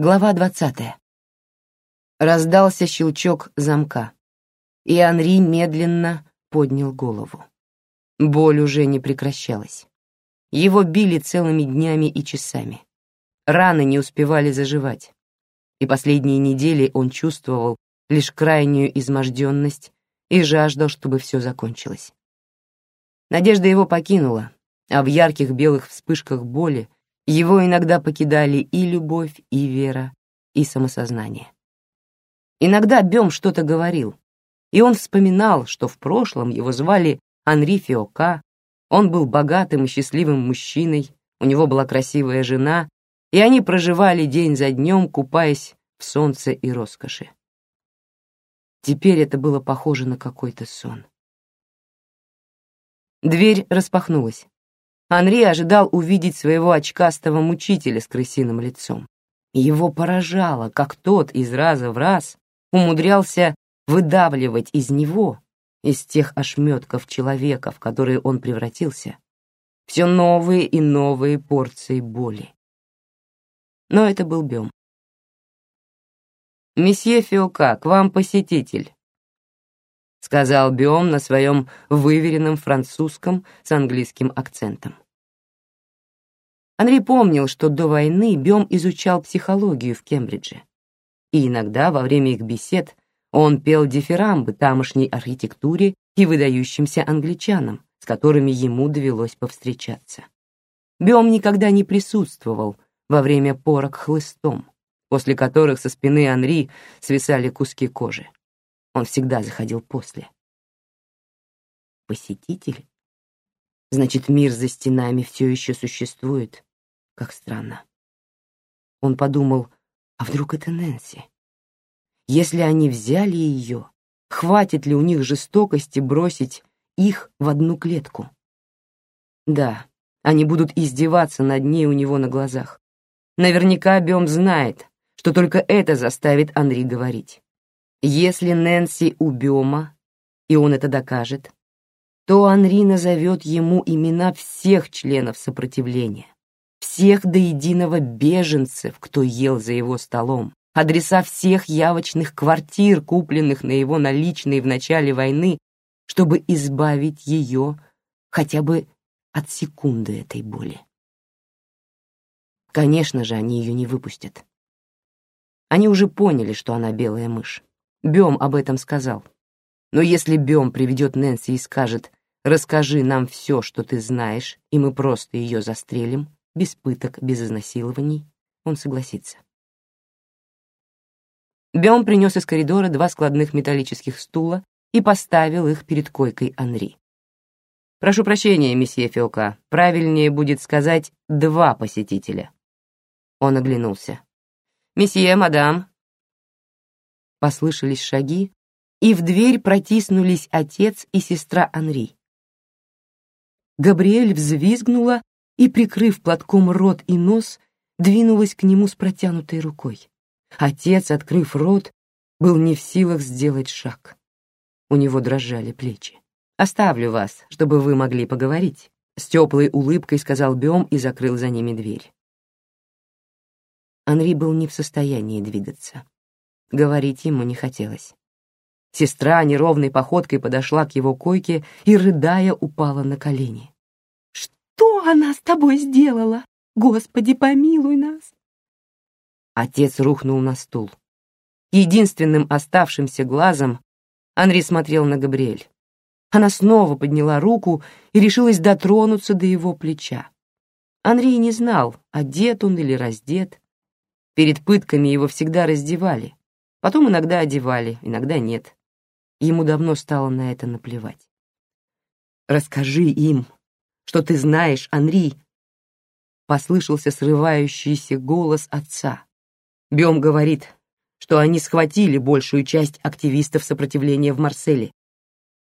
Глава двадцатая. Раздался щелчок замка, и Анри медленно поднял голову. Боль уже не прекращалась. Его били целыми днями и часами. Раны не успевали заживать, и последние недели он чувствовал лишь крайнюю изможденность и жаждал, чтобы все закончилось. Надежда его покинула, а в ярких белых вспышках боли его иногда покидали и любовь, и вера, и самосознание. Иногда Бем что-то говорил, и он вспоминал, что в прошлом его звали Анри Фиока, он был богатым и счастливым мужчиной, у него была красивая жена, и они проживали день за днем, купаясь в солнце и роскоши. Теперь это было похоже на какой-то сон. Дверь распахнулась. Анри ожидал увидеть своего очкастого мучителя с крысиным лицом. Его поражало, как тот из раза в раз умудрялся выдавливать из него, из тех ошметков человека, в которые он превратился, все новые и новые порции боли. Но это был Бем. «Месье Фиока, к вам посетитель», — сказал Биом на своем выверенном французском с английским акцентом. Анри помнил, что до войны Биом изучал психологию в Кембридже, и иногда во время их бесед он пел дифирамбы тамошней архитектуре и выдающимся англичанам, с которыми ему довелось повстречаться. Биом никогда не присутствовал во время порок хлыстом, после которых со спины Анри свисали куски кожи. Он всегда заходил после. Посетитель? Значит, мир за стенами все еще существует. Как странно. Он подумал, а вдруг это Нэнси? Если они взяли ее, хватит ли у них жестокости бросить их в одну клетку? Да, они будут издеваться над ней у него на глазах. Наверняка Бем знает, что только это заставит Анри говорить. Если Нэнси у Бема, и он это докажет, то Анри назовет ему имена всех членов сопротивления, всех до единого беженцев, кто ел за его столом, адреса всех явочных квартир, купленных на его наличные в начале войны, чтобы избавить ее хотя бы от секунды этой боли. Конечно же, они ее не выпустят. Они уже поняли, что она белая мышь. Бем об этом сказал. Но если Бем приведет Нэнси и скажет «Расскажи нам все, что ты знаешь, и мы просто ее застрелим», без пыток, без изнасилований, он согласится. Бем принес из коридора два складных металлических стула и поставил их перед койкой Анри. «Прошу прощения, месье Фиока, правильнее будет сказать «два посетителя». Он оглянулся. «Месье, мадам, Послышались шаги, и в дверь протиснулись отец и сестра Анри. Габриэль взвизгнула и, прикрыв платком рот и нос, двинулась к нему с протянутой рукой. Отец, открыв рот, был не в силах сделать шаг. У него дрожали плечи. «Оставлю вас, чтобы вы могли поговорить», — с теплой улыбкой сказал Бем и закрыл за ними дверь. Анри был не в состоянии двигаться. Говорить ему не хотелось. Сестра неровной походкой подошла к его койке и, рыдая, упала на колени. «Что она с тобой сделала? Господи, помилуй нас!» Отец рухнул на стул. Единственным оставшимся глазом Анри смотрел на Габриэль. Она снова подняла руку и решилась дотронуться до его плеча. Анри не знал, одет он или раздет. Перед пытками его всегда раздевали. Потом иногда одевали, иногда нет. Ему давно стало на это наплевать. «Расскажи им, что ты знаешь, Анри!» Послышался срывающийся голос отца. Бем говорит, что они схватили большую часть активистов сопротивления в Марселе.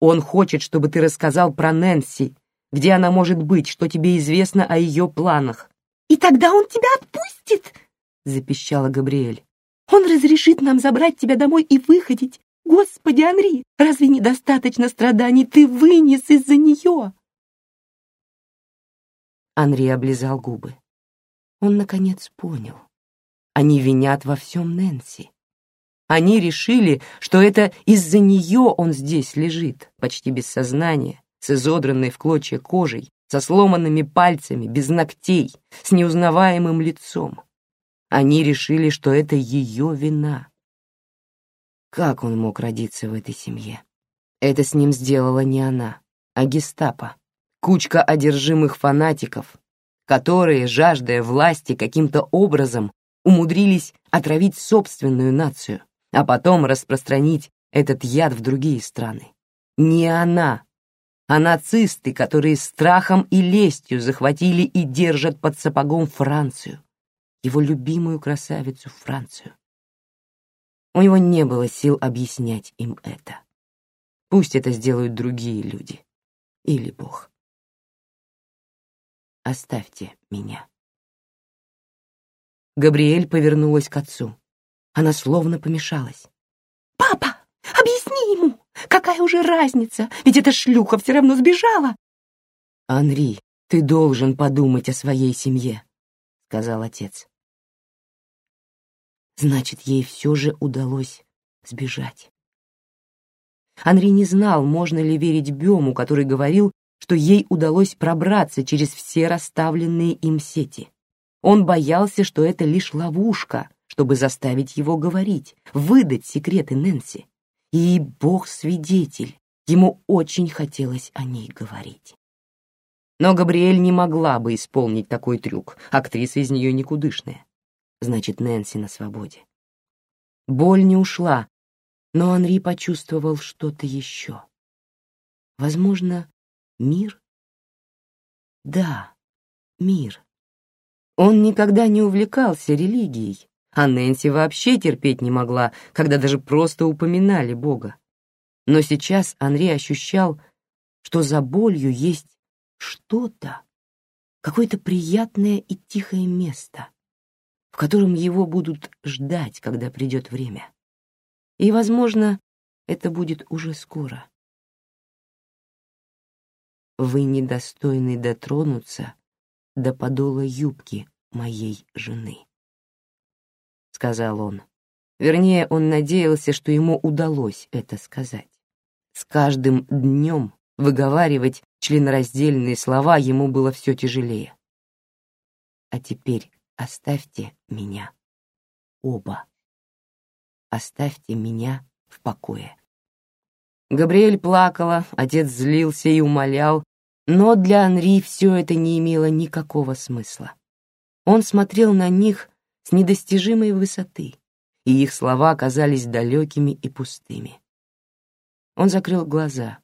Он хочет, чтобы ты рассказал про Нэнси, где она может быть, что тебе известно о ее планах. «И тогда он тебя отпустит!» — запищала Габриэль. Он разрешит нам забрать тебя домой и выходить. Господи, Анри, разве недостаточно страданий ты вынес из-за нее?» Анри облизал губы. Он, наконец, понял. они винят во всем Нэнси. Они решили, что это из-за нее он здесь лежит, почти без сознания, с изодранной в клочья кожей, со сломанными пальцами, без ногтей, с неузнаваемым лицом. Они решили, что это ее вина. Как он мог родиться в этой семье? Это с ним сделала не она, а гестапо, кучка одержимых фанатиков, которые, жаждая власти каким-то образом, умудрились отравить собственную нацию, а потом распространить этот яд в другие страны. Не она, а нацисты, которые страхом и лестью захватили и держат под сапогом Францию, его любимую красавицу Францию. У него не было сил объяснять им это. Пусть это сделают другие люди или Бог. Оставьте меня. Габриэль повернулась к отцу. Она словно помешалась. «Папа, объясни ему! Какая уже разница? Ведь эта шлюха все равно сбежала!» «Анри, ты должен подумать о своей семье», — сказал отец. Значит, ей все же удалось сбежать. Анри не знал, можно ли верить Бему, который говорил, что ей удалось пробраться через все расставленные им сети. Он боялся, что это лишь ловушка, чтобы заставить его говорить, выдать секреты Нэнси. И Бог свидетель, ему очень хотелось о ней говорить. Но Габриэль не могла бы исполнить такой трюк, актриса из нее никудышная. Значит, Нэнси на свободе. Боль не ушла, но Анри почувствовал что-то еще. Возможно, мир? Да, мир. Он никогда не увлекался религией, а Нэнси вообще терпеть не могла, когда даже просто упоминали Бога. Но сейчас Анри ощущал, что за болью есть что-то, какое-то приятное и тихое место, в котором его будут ждать, когда придет время. И, возможно, это будет уже скоро. Вы недостойны дотронуться до подола юбки моей жены сказал он. Вернее, он надеялся, что ему удалось это сказать. С каждым днем выговаривать членораздельные слова ему было все тяжелее. А теперь оставьте меня. Оба. Оставьте меня в покое. Габриэль плакала, отец злился и умолял, но для Анри все это не имело никакого смысла. Он смотрел на них с недостижимой высоты, и их слова казались далекими и пустыми. Он закрыл глаза,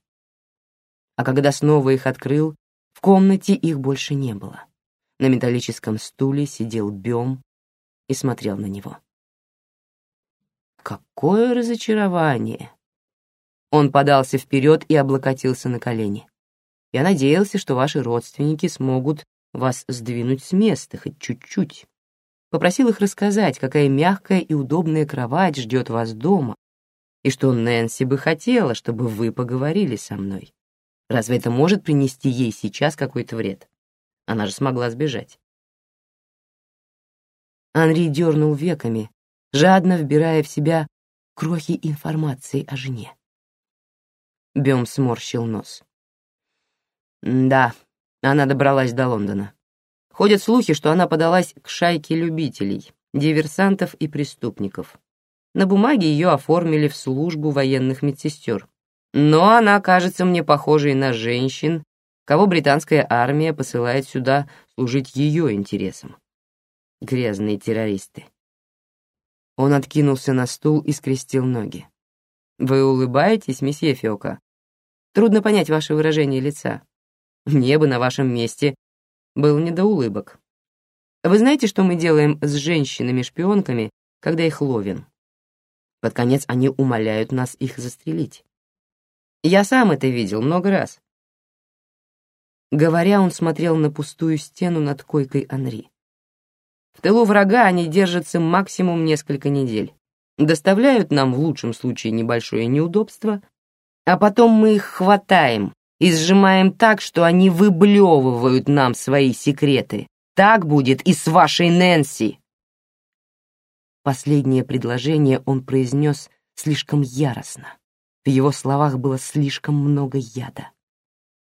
а когда снова их открыл, в комнате их больше не было. На металлическом стуле сидел Бем и смотрел на него. Какое разочарование! Он подался вперед и облокотился на колени. Я надеялся, что ваши родственники смогут вас сдвинуть с места хоть чуть-чуть попросил их рассказать, какая мягкая и удобная кровать ждет вас дома, и что Нэнси бы хотела, чтобы вы поговорили со мной. Разве это может принести ей сейчас какой-то вред? Она же смогла сбежать. Анри дернул веками, жадно вбирая в себя крохи информации о жене. Бем сморщил нос. Да, она добралась до Лондона. Ходят слухи, что она подалась к шайке любителей, диверсантов и преступников. На бумаге ее оформили в службу военных медсестер. Но она кажется мне похожей на женщин, кого британская армия посылает сюда служить ее интересам. Грязные террористы. Он откинулся на стул и скрестил ноги. «Вы улыбаетесь, месье Фиока? Трудно понять ваше выражение лица. Мне бы на вашем месте был не до улыбок. Вы знаете, что мы делаем с женщинами-шпионками, когда их ловим? Под конец они умоляют нас их застрелить. Я сам это видел много раз. Говоря, он смотрел на пустую стену над койкой Анри. В тылу врага они держатся максимум несколько недель. Доставляют нам в лучшем случае небольшое неудобство, а потом мы их хватаем и сжимаем так, что они выблевывают нам свои секреты. Так будет и с вашей Нэнси. Последнее предложение он произнес слишком яростно. В его словах было слишком много яда.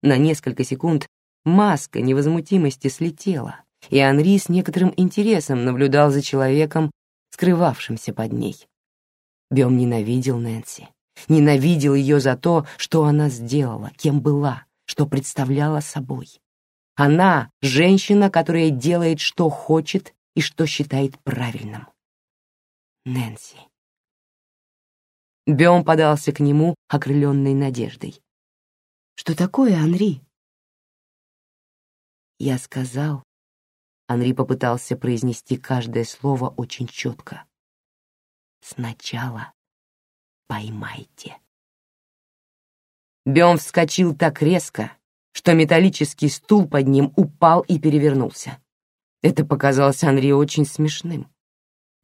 На несколько секунд маска невозмутимости слетела, и Анри с некоторым интересом наблюдал за человеком, скрывавшимся под ней. Бем ненавидел Нэнси, ненавидел ее за то, что она сделала, кем была, что представляла собой. Она — женщина, которая делает, что хочет и что считает правильным. Нэнси. Бем подался к нему, окрыленный надеждой. «Что такое, Анри?» Я сказал. Анри попытался произнести каждое слово очень четко. «Сначала поймайте». Бем вскочил так резко, что металлический стул под ним упал и перевернулся. Это показалось Анри очень смешным.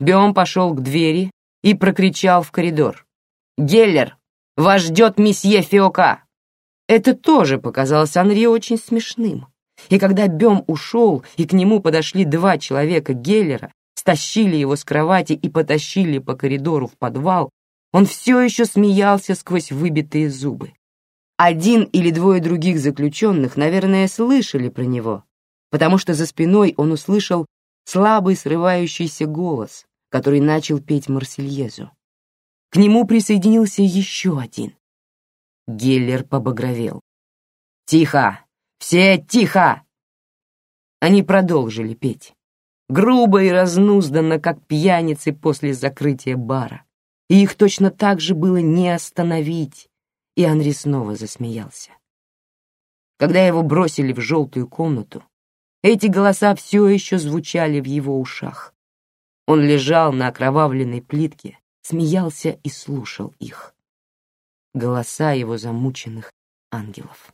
Бем пошел к двери и прокричал в коридор. «Геллер, вас ждет месье Фиока!» Это тоже показалось Анри очень смешным. И когда Бем ушел, и к нему подошли два человека Геллера, стащили его с кровати и потащили по коридору в подвал, он все еще смеялся сквозь выбитые зубы. Один или двое других заключенных, наверное, слышали про него, потому что за спиной он услышал слабый срывающийся голос, который начал петь Марсельезу. К нему присоединился еще один. Геллер побагровел. «Тихо! Все тихо!» Они продолжили петь. Грубо и разнузданно, как пьяницы после закрытия бара. И их точно так же было не остановить. И Анри снова засмеялся. Когда его бросили в желтую комнату, эти голоса все еще звучали в его ушах. Он лежал на окровавленной плитке, смеялся и слушал их. Голоса его замученных ангелов.